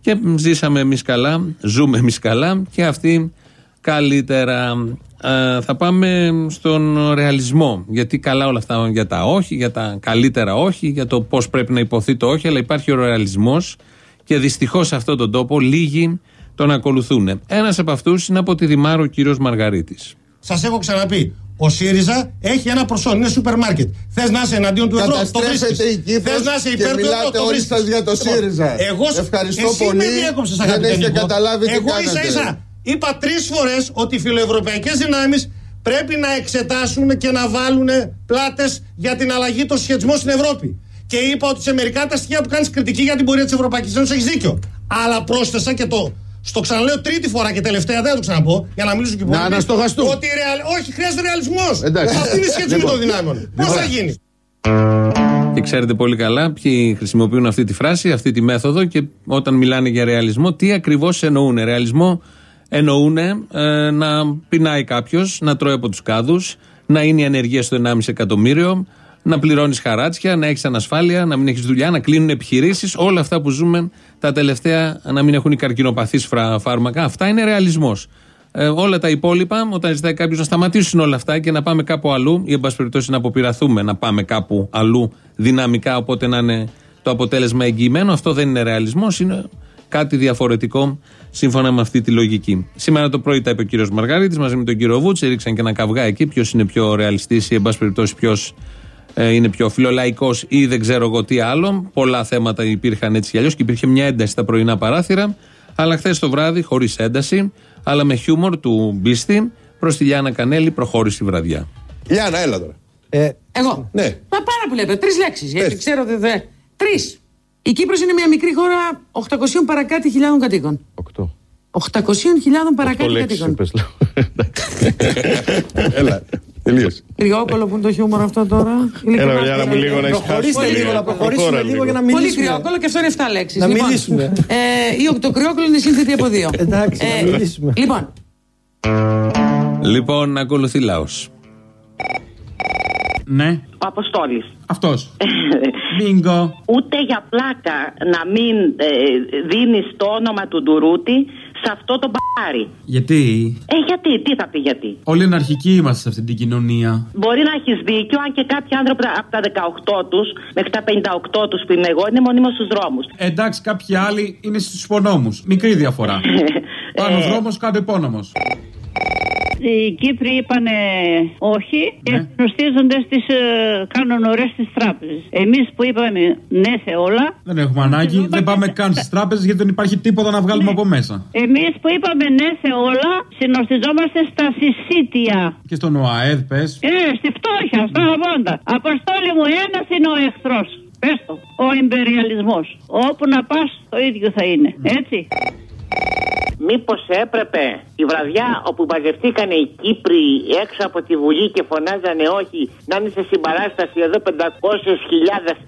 και ζήσαμε εμείς καλά, ζούμε εμείς καλά και αυτοί καλύτερα. Ε, θα πάμε στον ρεαλισμό. Γιατί καλά όλα αυτά για τα όχι, για τα καλύτερα όχι, για το πώς πρέπει να υποθεί το όχι, αλλά υπάρχει ο ρεαλισμός και δυστυχώς σε αυτόν τον τόπο λίγοι τον ακολουθούν. Ένας από αυτούς είναι από τη Δημάρο ο κύριος Μαργαρίτης. Σας έχω ξαναπεί. Ο ΣΥΡΙΖΑ έχει ένα προσόν, είναι σούπερ μάρκετ. Θες να είσαι εναντίον του ευρώ, το Καταστρέφεται βρίσκεις. η Κύπρος Θες να είσαι και υπέρ του ευρώ, μιλάτε το όλοι βρίσκεις. σας για το Λοιπόν, ΣΥΡΙΖΑ. Εγώ, Ευχαριστώ εσύ πολύ. με διέκοψες, Δεν αγαπητέ έχετε Νίκο. καταλάβει τι Εγώ ίσα κάνετε. ίσα είπα τρεις φορές ότι οι φιλοευρωπαϊκές δυνάμεις πρέπει να εξετάσουν και να βάλουν πλάτες για την αλλαγή των σχετισμών στην Ευρώπη. Και είπα ότι σε μερικά τα στοιχεία που κάνεις κριτική για την πορεία της Ευρωπαϊκής Ένωσης έχεις δίκιο. Αλλά πρόσθεσα και το. Στο ξαναλέω τρίτη φορά και τελευταία, δεν θα το ξαναπώ, για να μιλήσω και Να υπόλοιποι, αναστοχαστούν. Ότι ρεαλ... όχι, χρειάζεται ρεαλισμός. Εντάξει. Αυτή είναι η σχέση Λοιπόν. των δυνάμεων. Πώ θα γίνει; Και ξέρετε πολύ καλά ποιοι χρησιμοποιούν αυτή τη φράση, αυτή τη μέθοδο και όταν μιλάνε για ρεαλισμό, τι ακριβώς εννοούν. Ρεαλισμό εννοούν ε, να πεινάει κάποιος, να τρώει από τους κάδους, να είναι η ανεργία στο 1,5 εκατομμύριο, να πληρώνεις χαράτσια, να έχεις ανασφάλεια, να μην έχεις δουλειά, να κλείνουν επιχειρήσεις. Όλα αυτά που ζούμε τα τελευταία, να μην έχουν οι καρκινοπαθείς φάρμακα. Αυτά είναι ρεαλισμός. Ε, όλα τα υπόλοιπα, όταν ζητάει κάποιος να σταματήσουν όλα αυτά και να πάμε κάπου αλλού, ή εν πάση περιπτώσει να αποπειραθούμε να πάμε κάπου αλλού δυναμικά, οπότε να είναι το αποτέλεσμα εγγυημένο, αυτό δεν είναι ρεαλισμός, είναι κάτι διαφορετικό σύμφωνα με αυτή τη λογική. Σήμερα το πρωί τα είπε ο κύριος Μαργαρίτης μαζί με τον κύριο Βούτσε, ρίξαν και ένα καυγά εκεί, ποιος είναι πιο ρεαλιστής ή εν πάση περιπτώσει ποιος είναι πιο φιλολαϊκός ή δεν ξέρω εγώ τι άλλο. Πολλά θέματα υπήρχαν έτσι κι αλλιώς και υπήρχε μια ένταση στα πρωινά παράθυρα. Αλλά χθες το βράδυ, χωρίς ένταση, αλλά με χιούμορ του Μπίστη, προς τη Λιάνα Κανέλη προχώρησε η βραδιά. Λιάννα, έλα τώρα. Εγώ. Ναι. Μα πάρα πολύ απλά. Τρεις λέξεις. Γιατί Πες. ξέρω ότι δεν. Τρεις. Η Κύπρος είναι μια μικρή χώρα 800 παρακάτω χιλιάδων κατοίκων. 8. 800 χιλιάδων παρακάτω κατοίκων. <laughs> Έλα, τελείωσε. Κρυόκολο που είναι το χιούμορ αυτό τώρα. Έλα, Λιάννα μου, λίγο να ησυχάσουμε Προχωρήστε λίγο. λίγο, να προχωρήσουμε Προχώρα λίγο λίγο. για να Πολύ μιλήσουμε. Πολύ κρυόκολο και αυτό είναι 7 λέξεις. Να μιλήσουμε. Ε, ή το κρυόκολο είναι σύνθετη από δύο. Εντάξει, να μιλήσουμε. Λοιπόν, Λοιπόν, ακολουθεί λαός. Ναι, Ο Αποστόλης. αυτός. <laughs> Μπίνγκο. Ούτε για πλάκα να μην ε, δίνεις το όνομα του Ντουρούτη σε αυτό το μπάρι. Γιατί; Ε, γιατί, τι θα πει γιατί; όλοι αναρχικοί είμαστε σε αυτή την κοινωνία. Μπορεί να έχεις δίκιο, αν και κάποιοι άνθρωποι από τα 18 τους μέχρι τα 58 τους που είμαι εγώ είναι μονίμως στους δρόμους. Ε, εντάξει, κάποιοι άλλοι είναι στους υπονόμους. Μικρή διαφορά. <laughs> Πάνω Ε. δρόμος, κάτω υπόνομος. Οι Κύπροι είπαν όχι και συνοστίζονται στις, ε, κάνουν ωραίες στις τράπεζες. Εμείς που είπαμε ναι σε όλα, Δεν έχουμε ανάγκη. Δεν πάμε καν στις <laughs> τράπεζες γιατί δεν υπάρχει τίποτα να βγάλουμε από μέσα. εμείς που είπαμε ναι σε όλα, συνοστιζόμαστε στα συσίτια. Και στον ΟΑΕΔ, πες. Ε, στη φτώχεια, στα αβόντα. Αποστόλη μου, ένας είναι ο εχθρός. Πες το, ο εμπεριαλισμός. Όπου να πας, το ίδιο θα είναι. Έτσι. Μήπως έπρεπε η βραδιά όπου μαζευτήκαν οι Κύπροι έξω από τη Βουλή και φωνάζανε όχι να είναι σε συμπαράσταση εδώ 500.000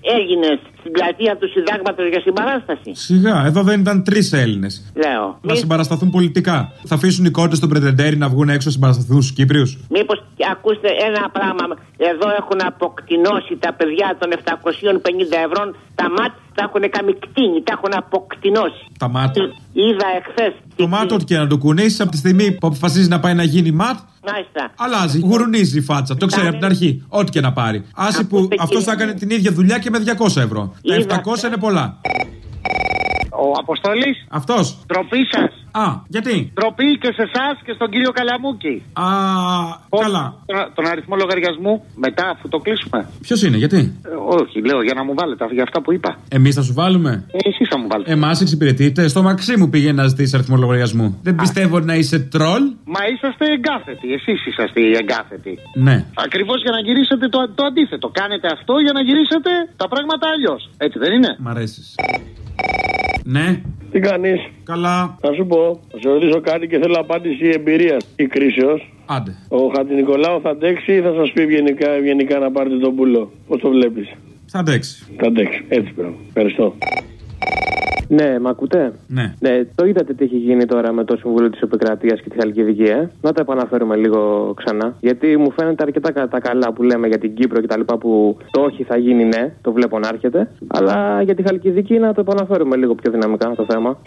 Έλληνες στην πλατεία του Συντάγματος για συμπαράσταση. Σιγά, εδώ δεν ήταν τρεις Έλληνες. Λέω. Να συμπαρασταθούν πολιτικά. Θα αφήσουν οι κότε των Πρετεντέρη να βγουν έξω να συμπαρασταθούν στους Κύπριους. Μήπως ακούστε ένα πράγμα. Εδώ έχουν αποκτηνώσει τα παιδιά των 750 ευρώ. Τα μάτια τα έχουν καμικτίνει, τα έχουν αποκτηνώσει. Τα μάτια. Είδα εχθές. Το μάτο, ό,τι και να το κουνήσεις, από τη στιγμή που αποφασίζεις να πάει να γίνει ματ, Μάλιστα. αλλάζει. Γουρουνίζει η φάτσα. Το ξέρει από την αρχή. Ό,τι και να πάρει. Άσε που αυτός θα έκανε την ίδια δουλειά και με 200 ευρώ. Τα 700 είναι πολλά. Ο Αποστόλης. Αυτός. Ντροπή σας. Α, γιατί; Ντροπή και σε εσάς και στον κύριο Καλαμούκη. Α, καλά. Τον, τον αριθμό λογαριασμού μετά, αφού το κλείσουμε. Ποιος είναι, γιατί; Ε, όχι, λέω για να μου βάλετε για αυτά που είπα. Εμείς θα σου βάλουμε; Ε, Εσείς θα μου βάλετε. Εμάς εξυπηρετείτε. Στο μαξί μου πήγε να ζητήσει αριθμό λογαριασμού. Δεν πιστεύω να είσαι τρόλ. Μα είσαστε εγκάθετοι. Εσείς είσαστε οι εγκάθετοι. Ναι. Ακριβώς για να γυρίσετε το, το αντίθετο. Κάνετε αυτό για να γυρίσετε τα πράγματα αλλιώς. Έτσι δεν είναι; Μ' αρέσεις. Ναι. Τι κάνεις; Καλά. Θα σου πω, θα σε ρωτήσω κάτι και θέλω απάντηση εμπειρίας ή κρίσεως. Άντε. Ο Χατζη Νικολάου θα αντέξει ή θα σας πει ευγενικά, ευγενικά να πάρετε τον πουλό. Πώς το βλέπεις; Θα αντέξει. Θα αντέξει. Έτσι πράγμα. Ευχαριστώ. Ναι, με ακούτε; Ναι. ναι. Το είδατε τι έχει γίνει τώρα με το Συμβούλιο της Επικρατείας και τη Χαλκιδική, ε; Να το επαναφέρουμε λίγο ξανά. Γιατί μου φαίνεται αρκετά κα- τα καλά που λέμε για την Κύπρο και τα λοιπά που το όχι θα γίνει ναι, το βλέπω να έρχεται. Αλλά για τη Χαλκιδική να το επαναφέρουμε λίγο πιο δυναμικά το θέμα.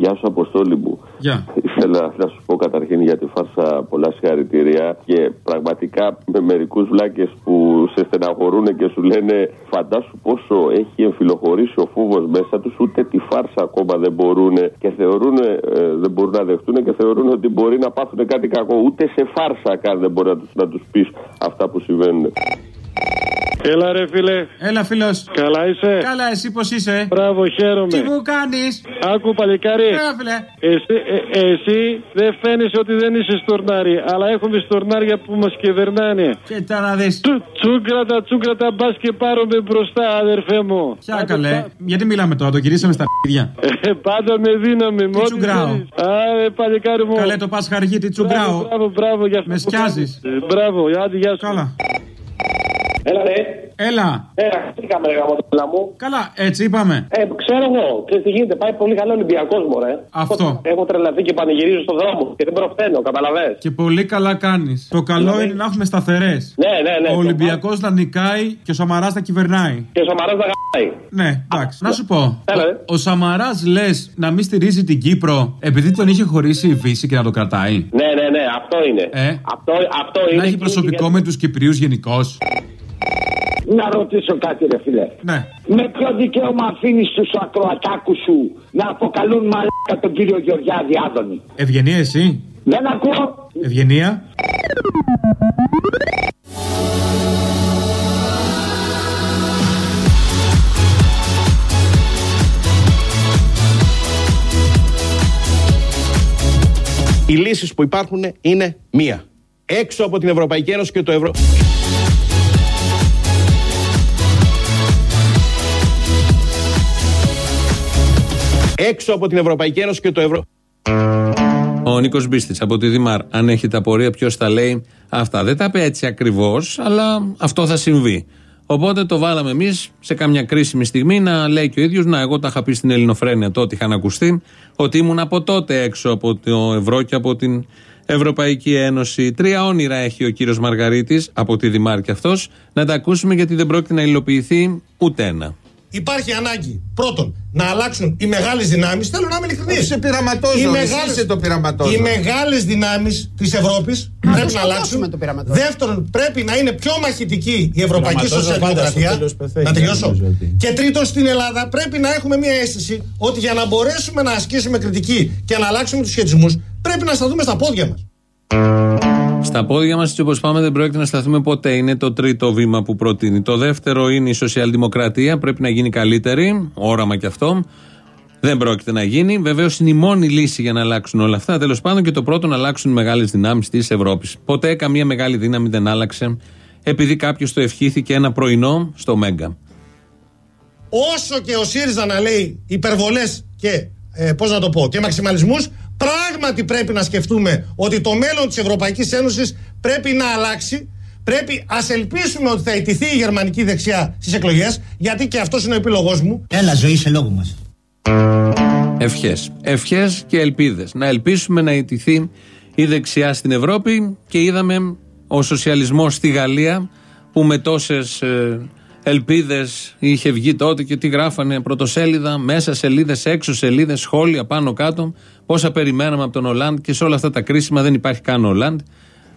Γεια σου, Αποστόλη μου. Γεια. Ήθελα να σου πω καταρχήν για τη φάρσα πολλά συγχαρητήρια και πραγματικά με μερικούς βλάκες που σε στεναχωρούν και σου λένε Φαντάσου πόσο έχει εμφυλοχωρήσει ο φόβος μέσα τους, ούτε τη φάρσα ακόμα δεν μπορούν και θεωρούν, ε, δεν μπορούν να δεχτούν και θεωρούν ότι μπορεί να πάθουν κάτι κακό. Ούτε σε φάρσα καν δεν μπορεί να τους να τους πεις αυτά που συμβαίνουν. Έλα ρε φίλε. Έλα, φίλος. Καλά είσαι; Καλά, εσύ πώς είσαι; Μπράβο, χαίρομαι. Τι μου κάνεις; Άκου παλικάρι. Έλα, φίλε. Εσύ, ε, εσύ δεν φαίνεσαι ότι δεν είσαι στορνάρι, αλλά έχουμε στορνάρια που μας κυβερνάνε. Και τα να δεις. Τσούγκρατα, τσούγκρατα, μπας και πάρουμε μπροστά, αδερφέ μου. Ποια καλέ. Γιατί μιλάμε τώρα, το γυρίσαμε στα πίδια. Ε, πάντα με δύναμη, μόνο. τσουγκράω. Α, παλικάρι μου. Καλέ το πας χαργίτι τσουγκράω. Μπράβο, μπράβο, για αυτό. Με που σκιάζεις. κάνεις. Ε, Μπράβο, άντε, γεια σου. Καλά. Έλα ρε. Έλα. Έλα, τι κάμερα γαμότελα μου. Καλά, έτσι είπαμε. Ε, ξέρω εγώ, ξέρεις τι γίνεται, πάει πολύ καλό Ολυμπιακός μου, ρε. Αυτό. Έχω τρελαθεί και πανηγυρίζω στον δρόμο και δεν προφθαίνω, καταλαβες. Και πολύ καλά κάνεις. Το καλό είναι να έχουμε σταθερές. Ναι, ναι, ναι. Ο Ολυμπιακός να νικάει και ο Σαμαράς να κυβερνάει. Και ο Σαμαράς να γαμπάει. Ναι, εντάξει. Να σου πω. Έλα, ρε. Ο, ο Σαμαράς λες να μην στηρίζει την Κύπρο επειδή τον είχε χωρίσει η Βύση και να το κρατάει. Ναι, ναι, ναι, αυτό είναι. Ε; Αυτό, αυτό είναι. Να έχει και προσωπικό είναι με τους Κυπρίους γενικώς. Και- Να ρωτήσω κάτι, ρε φίλε. Ναι. Με ποιο δικαίωμα αφήνεις τους ακροατάκους σου να αποκαλούν μαλάκα τον κύριο Γεωργιάδη Άδωνη; Ευγενία εσύ. Δεν ακούω. Ευγενία. Οι λύσεις που υπάρχουν είναι μία. Έξω από την Ευρωπαϊκή Ένωση και το Ευρώ... Έξω από την Ευρωπαϊκή Ένωση και το Ευρώ... Ο Νίκος Μπίστης από τη Δημάρ. Αν έχετε απορία, ποιος τα λέει αυτά. Δεν τα είπε έτσι ακριβώς, αλλά αυτό θα συμβεί. Οπότε το βάλαμε εμείς σε καμιά κρίσιμη στιγμή να λέει και ο ίδιος, Να, εγώ τα είχα πει στην Ελληνοφρένεια τότε, είχαν ακουστεί, ότι ήμουν από τότε έξω από το ευρώ και από την Ευρωπαϊκή Ένωση. Τρία όνειρα έχει ο κύριος Μαργαρίτης, από τη Δημάρ και αυτός, να τα ακούσουμε γιατί δεν πρόκειται να υλοποιηθεί ούτε ένα. Υπάρχει ανάγκη πρώτον να αλλάξουν οι μεγάλες δυνάμεις. Θέλω να είμαι ειλικρινής. Σε πειραματόζω, εσύ είσαι το πειραματόζω. Οι μεγάλες δυνάμεις της Ευρώπης πρέπει να σκοτώσουμε αλλάξουν. το πειραματόζω. Δεύτερον, πρέπει να είναι πιο μαχητική η Ευρωπαϊκή Πειραματόζω πάντα στο Σοσιαλδημοκρατία. τέλος πεθαίνει, Να τελειώσω. νομίζω ότι. Και τρίτον, στην Ελλάδα πρέπει να έχουμε μια αίσθηση ότι για να μπορέσουμε να ασκήσουμε κριτική και να αλλάξουμε τους σχετισμούς, πρέπει να σταθούμε στα πόδια μας. Στα πόδια μας, έτσι όπως πάμε, δεν πρόκειται να σταθούμε ποτέ. Είναι το τρίτο βήμα που προτείνει. Το δεύτερο είναι η σοσιαλδημοκρατία. Πρέπει να γίνει καλύτερη. Όραμα κι αυτό. Δεν πρόκειται να γίνει. Βεβαίως είναι η μόνη λύση για να αλλάξουν όλα αυτά. Τέλος πάντων και το πρώτο να αλλάξουν οι μεγάλες δυνάμεις της Ευρώπης. Ποτέ καμία μεγάλη δύναμη δεν άλλαξε επειδή κάποιος το ευχήθηκε ένα πρωινό στο Μέγκα. όσο και ο ΣΥΡΙΖΑ να λέει υπερβολές και ε, πώς να το πω, και μαξιμαλισμούς, πράγματι πρέπει να σκεφτούμε ότι το μέλλον της Ευρωπαϊκής Ένωσης πρέπει να αλλάξει. Πρέπει ας ελπίσουμε ότι θα ιτηθεί η γερμανική δεξιά στις εκλογές, γιατί και αυτός είναι ο επιλογό μου. Έλα, ζωή σε λόγο μας. Ευχές. Ευχές και ελπίδες. Να ελπίσουμε να ιτηθεί η δεξιά στην Ευρώπη και είδαμε ο σοσιαλισμός στη Γαλλία που με τόσες ελπίδες είχε βγει τότε και τι γράφανε πρωτοσέλιδα, μέσα σελίδες, έξω σελίδες, σχόλια πάνω κάτω. Πόσα περιμέναμε από τον Ολάντ και σε όλα αυτά τα κρίσιμα δεν υπάρχει καν ο Ολάντ.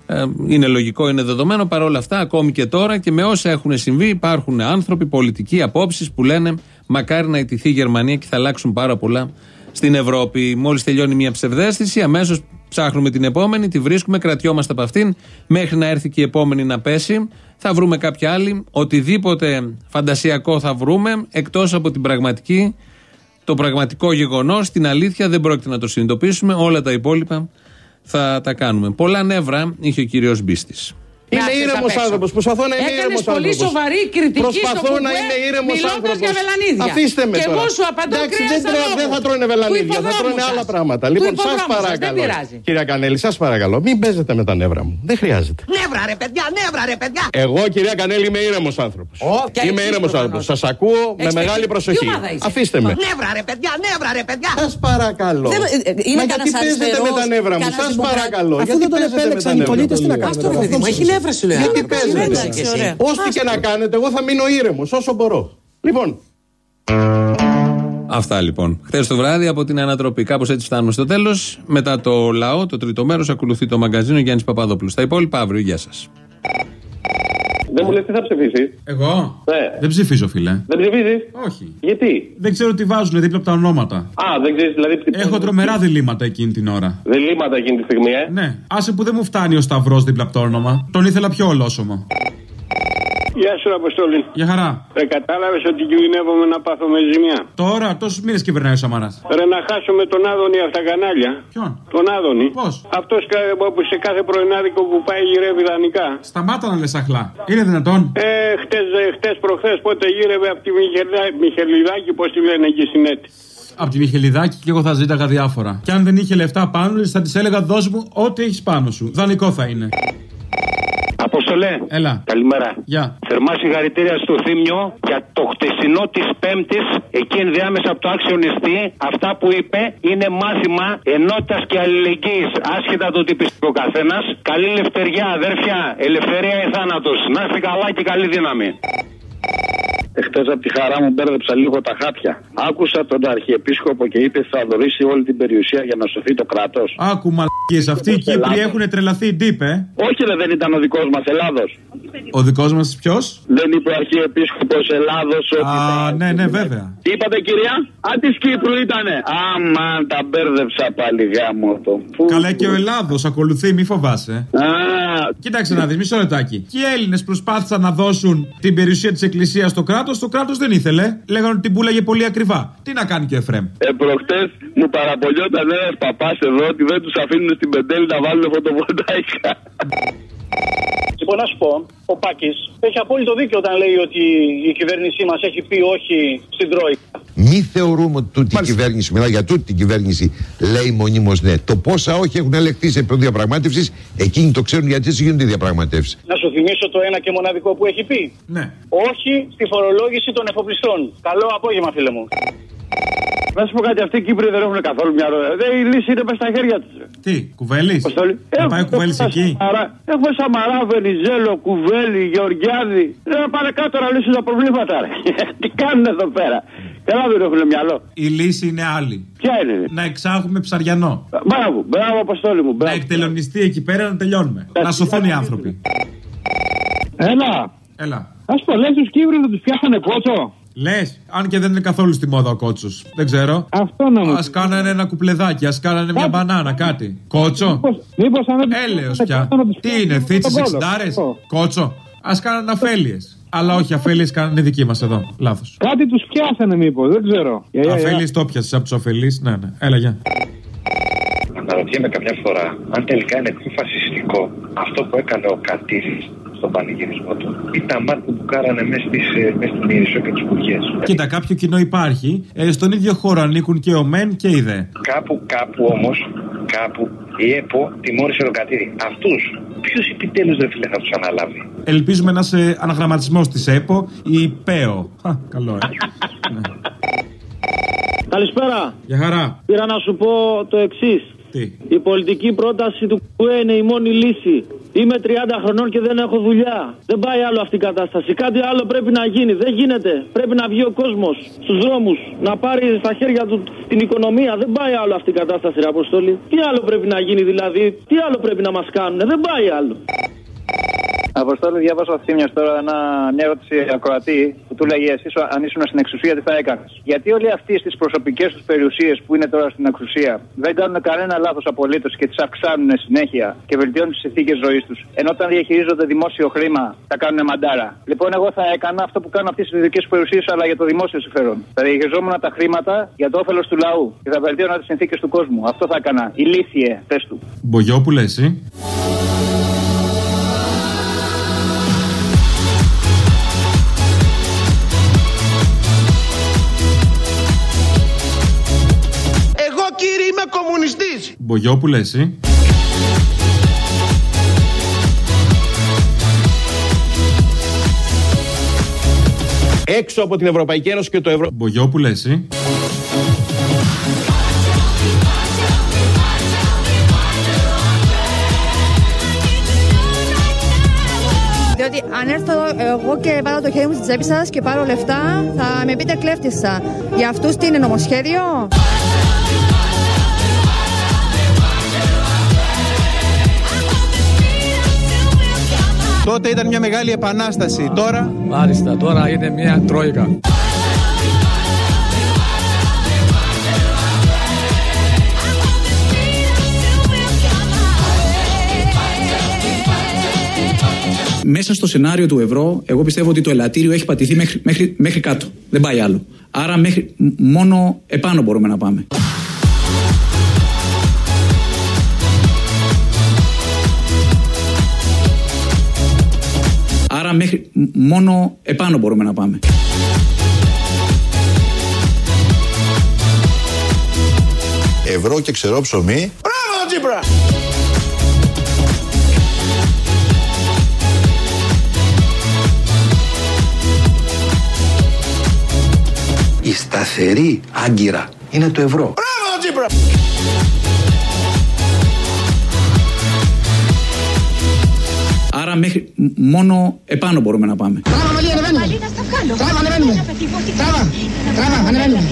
Ε, είναι λογικό, είναι δεδομένο. Παρ' όλα αυτά, ακόμη και τώρα και με όσα έχουν συμβεί, υπάρχουν άνθρωποι, πολιτικοί απόψεις που λένε μακάρι να ιτηθεί η Γερμανία και θα αλλάξουν πάρα πολλά στην Ευρώπη. Μόλις τελειώνει μια ψευδέστηση, αμέσως ψάχνουμε την επόμενη, τη βρίσκουμε, κρατιόμαστε από αυτήν μέχρι να έρθει και η επόμενη να πέσει. Θα βρούμε κάποια άλλη. Οτιδήποτε φαντασιακό θα βρούμε εκτός από την πραγματική, το πραγματικό γεγονός, την αλήθεια δεν πρόκειται να το συνειδητοποιήσουμε. Όλα τα υπόλοιπα θα τα κάνουμε. Πολλά νεύρα είχε ο κύριος Μπίστης. Με Είμαι άφησες ήρεμος απ' έξω. άνθρωπος. Προσπαθώ να είμαι Έκανες ήρεμος άνθρωπος. πολύ σοβαρή κριτική Προσπαθώ στο να κουκουέ, είμαι ήρεμος μιλώντας άνθρωπος. για βελανίδια. Αφήστε με Και τώρα. εγώ σου απαντώ Εντάξει, κρέας δεν, στα τρε- λόγου. δεν θα τρώνε Του βελανίδια, θα υποδρόμου τρώνε σας. άλλα πράγματα. Του Λοιπόν, σας υποδρόμου σας, δεν παρακαλώ. πειράζει. Κυρία Κανέλη, σας παρακαλώ, μην παίζετε με τα νεύρα μου. Δεν χρειάζεται. Νεύρα ρε παιδιά, νεύρα ρε παιδιά. Εγώ, κυρία Κανέλη, είμαι ήρεμος άνθρωπος. και Είμαι εσείς ήρεμος προφανώς. άνθρωπος. Σας ακούω με Έχεις μεγάλη τέτοια- προσοχή. τι ομάδα είσαι; Αφήστε με. Νεύρα ρε παιδιά, νεύρα ρε παιδιά. Σας παρακαλώ. Δεν- ε, ε, είναι Μα γιατί κανένας παίζετε με αριστερός, τα νεύρα μου, κανένας σας δημοκράτης. παρακαλώ. Αφού Γιατί δεν τον παίζετε με επέλεξαν τα οι νεύρα πολίτες, μου. τι να κάνουμε Αυτό, τώρα, παιδί μου, έχει νεύρα σου λέει. Γιατί άνθρωπος. παίζετε. Εντάξει, ωραία. Ό,τι και να κάνετε, εγώ θα μείνω ήρεμος όσο μπορώ. Λοιπόν, Αυτά λοιπόν. Χθες το βράδυ από την ανατροπή. Κάπως έτσι φτάνουμε στο τέλος. Μετά το λαό, το τρίτο μέρος, ακολουθεί το μαγκαζίνο Γιάννης Παπαδόπουλος. Τα υπόλοιπα αύριο. Γεια σας. Δεν μου λες τι θα ψηφίσεις; Εγώ; Ναι. Δεν ψηφίζω, φίλε. Δεν ψηφίζεις; Όχι. Γιατί; Δεν ξέρω τι βάζουν δίπλα από τα ονόματα. Α, δεν ξέρεις δηλαδή. τι- Έχω τρομερά διλήμματα εκείνη την ώρα. Διλήμματα εκείνη τη στιγμή, ε; Ναι. Άσε που δεν μου φτάνει ο Σταυρός δίπλα από το όνομα. Τον ήθελα πιο ολόσωμο. Γεια σου, Αποστόλη. Για χαρά. Ε, κατάλαβες ότι κινδυνεύομαι να πάθω με ζημιά; Τώρα, τόσους μήνες κυβερνάει ο Σαμαράς. Ρε να χάσουμε τον Άδωνη από τα κανάλια. Ποιον; Τον Άδωνη. Πώς; Αυτός που σε κάθε πρωινάδικο που πάει γυρεύει δανεικά. Σταμάτα να λες αχλά. Είναι δυνατόν; Ε, χτες, χτες προχθές πότε γύρευε από τη Μιχελιδάκη, Μιχελιδάκη πώς τη λένε εκεί στην έτη. Από τη Μιχελιδάκη και εγώ θα ζήταγα διάφορα. Και αν δεν είχε λεφτά πάνω της, θα της έλεγα δώσ' μου ό,τι έχεις πάνω σου. Δανεικό θα είναι. Αποστολέ. Έλα. Καλημέρα. Γεια. Θερμά συγχαρητήρια στο Θήμιο για το χτεσινό της Πέμπτης, εκεί ενδιάμεσα από το άξιονιστή. Αυτά που είπε είναι μάθημα ενότητας και αλληλεγγύης, άσχετα το τι πιστεύει ο καθένας. Καλή λευτεριά, αδέρφια, ελευθερία ή θάνατος. Να είστε καλά και καλή δύναμη. Εχθές από τη χαρά μου μπέρδεψα λίγο τα χάπια. Άκουσα τον Αρχιεπίσκοπο και είπε θα δωρήσει όλη την περιουσία για να σωθεί το κράτος. Άκου μαλακίες, αυτοί οι Κύπροι Ελλάδος. έχουν τρελαθεί ντύπε. Όχι, ρε, δεν ήταν ο δικός μας Ελλάδος. Ο δικός μας ποιος; Δεν είπε ο Αρχιεπίσκοπος Ελλάδος ότι. Α, ναι, ναι, βέβαια. Τι είπατε, κυρία; Α, της Κύπρου ήτανε. Άμα τα μπέρδεψα πάλι γάμο το. Πού- Καλά και ο Ελλάδος ακολουθεί, μη φοβάσαι. Α, Κοίταξε να δεις, μισό λεπτάκι. Και οι Έλληνες προσπάθησαν να δώσουν την περιουσία της Εκκλησίας στο κράτος, το κράτος δεν ήθελε. Λέγανε ότι την πουλάγε πολύ ακριβά. Τι να κάνει και ο Εφρέμ. ε, προχτές μου παραπολιόταν ένας παπάς εδώ ότι δεν τους αφήνουν στην πεντέλη να βάλουν φωτοβολταϊκά. Λοιπόν, να σου πω, ο Πάκης έχει απόλυτο δίκιο όταν λέει ότι η κυβέρνησή μας έχει πει όχι στην Τρόικα. Μη θεωρούμε ότι τούτη η κυβέρνηση, μιλάω για τούτη την κυβέρνηση, λέει μονίμως ναι. Το πόσα όχι έχουν ελεγχθεί σε επίπεδο διαπραγμάτευσης, εκείνοι το ξέρουν γιατί έτσι γίνονται οι διαπραγματεύσεις. Να σου θυμίσω το ένα και μοναδικό που έχει πει. Ναι. Όχι στη φορολόγηση των εφοπλιστών. Καλό απόγευμα, φίλε μου. Να σου πω κάτι, αυτοί οι Κύπροι δεν έχουν καθόλου μυαλό. Δεν, η λύση είναι μέσα στα χέρια τους. Τι, κουβέλη. Θα πάει ο κουβέλη εκεί; Έχουμε Σαμαρά, Βενιζέλο, Κουβέλη, Γεωργιάδη. Δεν να πάνε κάτω να λύσουν τα προβλήματα, ρε. <laughs> Τι κάνουν εδώ πέρα; Καλά δεν έχουν μυαλό. Η λύση είναι άλλη. Ποια είναι. Να εξάγουμε ψαριανό. Μπράβο, μπράβο, Αποστόλη μου. Να εκτελονιστεί εκεί πέρα να τελειώνουμε. Να σωθούν οι άνθρωποι. Έλα. Έλα. Α πω, λες τους Κύπρους να τους πιάσανε κότσο. Λες, αν και δεν είναι καθόλου στη μόδα ο κότσος. Δεν ξέρω. Αυτό να μου Α κάνανε ένα κουπλεδάκι, ας κάνανε μια μπανάνα, κάτι. Κότσο. Μήπω αν Έλεος πια. Τι είναι, θίτσε Τον κόλο. εξιντάρε. Κότσο. Α κάνανε αφέλειες. Αλλά όχι, αφέλειες κάνανε δική μας εδώ. Λάθος. Κάτι τους πιάσανε μήπως, δεν ξέρω. Για, για, για. Αφέλειες το πιασε από τους αφελείς. Ναι, ναι. Έλα, γεια. Αναρωτιέμαι καμιά φορά αν τελικά είναι πιο φασιστικό αυτό που έκανε ο Κατήρης στον πανηγυρισμό του ή τα μάτια που κάρανε μέσα στις, ε, μες στην Ήρυσο και τις Κουριές. Κοίτα, κάποιο κοινό υπάρχει. Ε, στον ίδιο χώρο ανήκουν και ο Μεν και η Δε. Κάπου, κάπου όμως, κάπου η ΕΠΟ τιμώρησε τον Κατήρη. Αυτούς, ποιος επιτέλους δεν φίλε θα τους αναλάβει; Ελπίζουμε να είσαι αναγραμματισμός της ΕΠΟ ή ΠΕΟ. Χα, καλό, ε. Καλησπέρα. Για χαρά. Πήρα να σου πω το εξής. Τι; Η πολιτική πρόταση του ΚΟΕ είναι η μόνη λύση. Είμαι 30 χρονών και δεν έχω δουλειά. Δεν πάει άλλο αυτή η κατάσταση. Κάτι άλλο πρέπει να γίνει. Δεν γίνεται. Πρέπει να βγει ο κόσμος στους δρόμους, να πάρει στα χέρια του την οικονομία. Δεν πάει άλλο αυτή η κατάσταση, ρε Αποστόλη. Τι άλλο πρέπει να γίνει δηλαδή, τι άλλο πρέπει να μας κάνουν. Δεν πάει άλλο. Αποστόλη, διάβασα ο Θήμιος τώρα ένα, μια ερώτηση ακροατή που του λέγε εσύ αν ήσουν στην εξουσία τι θα έκανες; Γιατί όλοι αυτοί στις προσωπικές τους περιουσίες που είναι τώρα στην εξουσία δεν κάνουν κανένα λάθος απολύτως και τις αυξάνουν συνέχεια και βελτιώνουν τις συνθήκες ζωής τους. Ενώ όταν διαχειρίζονται δημόσιο χρήμα τα κάνουν μαντάρα. Λοιπόν, εγώ θα έκανα αυτό που κάνουν αυτέ τι δικές περιουσίες αλλά για το δημόσιο συμφέρον. Θα διαχειριζόμουν τα χρήματα για το όφελος του λαού και θα βελτίωνα τις συνθήκες του κόσμου. Αυτό θα έκανα. Ηλίθιε, θες του. Μπογιόπουλε, εσύ. Μπογιόπουλε, εσύ. Έξω από την Ευρωπαϊκή Ένωση και το Ευρώ... Μπογιόπουλε, εσύ. Διότι αν έρθω εγώ και βάλω το χέρι μου στη τσέπη σας και πάρω λεφτά, θα με πείτε κλέφτησα. Για αυτούς τι είναι νομοσχέδιο; Τότε ήταν μια μεγάλη επανάσταση. Τώρα. Μάλιστα, τώρα είναι μια τρόικα. Μέσα στο σενάριο του ευρώ, εγώ πιστεύω ότι το ελαττήριο έχει πατηθεί μέχρι, μέχρι, μέχρι κάτω. Δεν πάει άλλο. Άρα μέχρι, μόνο επάνω μπορούμε να πάμε. Άρα μέχρι, μόνο επάνω μπορούμε να πάμε. Ευρώ και ξερό ψωμί. Μπράβο, Τσίπρα! Η σταθερή άγκυρα είναι το ευρώ. Μέχρι, μόνο επάνω μπορούμε να πάμε. Τράβα, Μαλή, ανεβαίνουμε. Τράβα, ανεβαίνουμε. Τράβα, τράβα, ανεβαίνουμε.